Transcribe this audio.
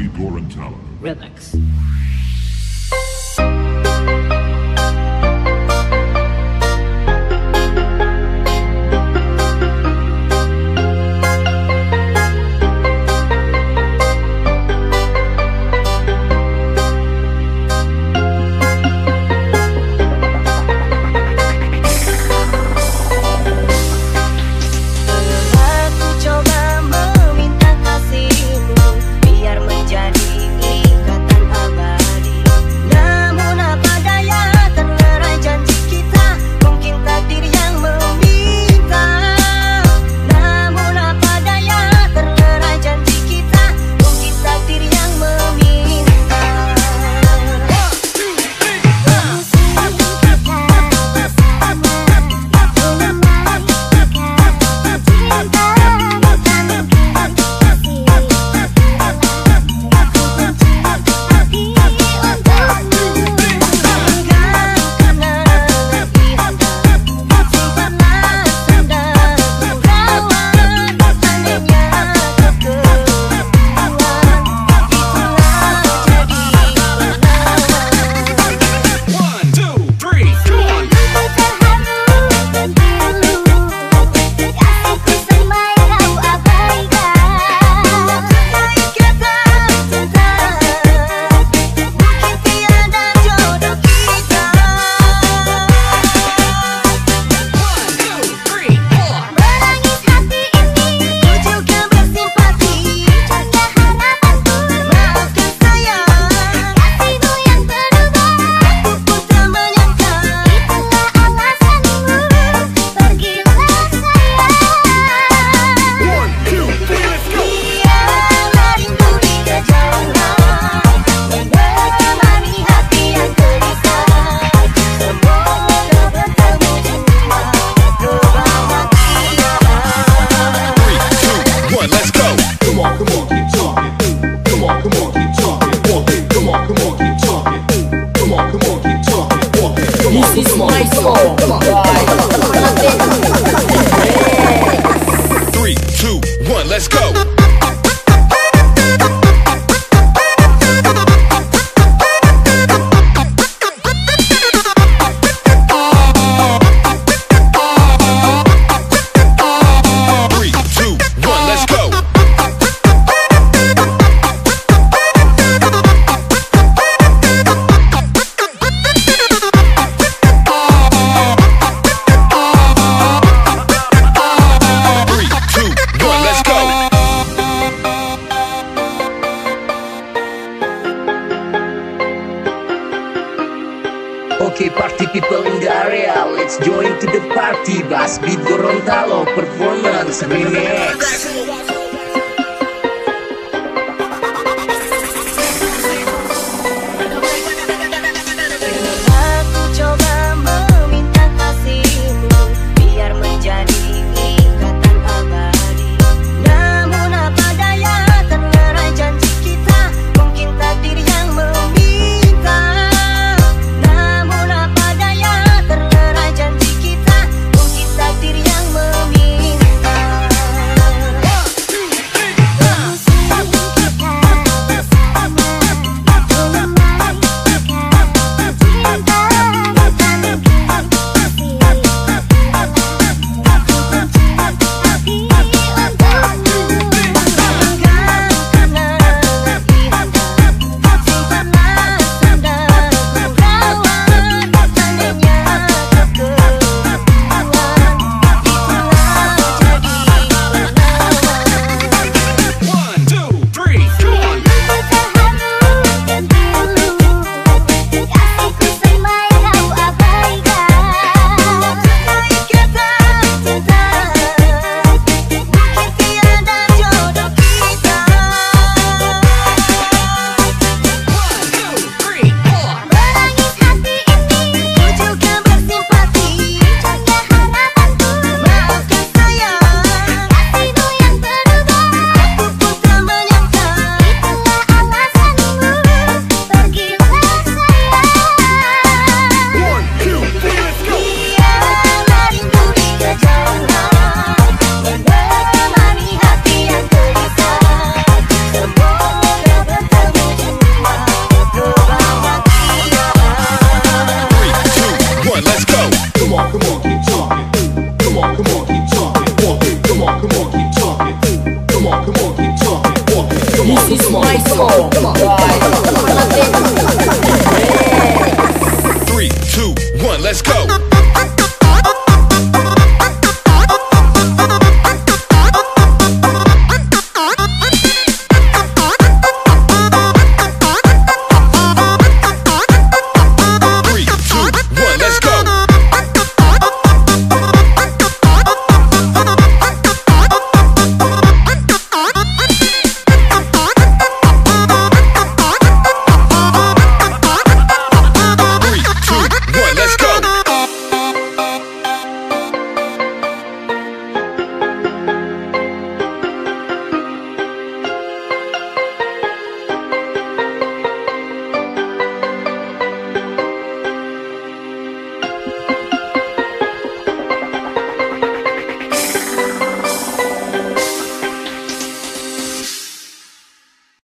Abby Gorontalo. Relics. This is my song. Three, two, one, let's go. to the party Blast beat Gorontalo performance remix this is my song. Guys,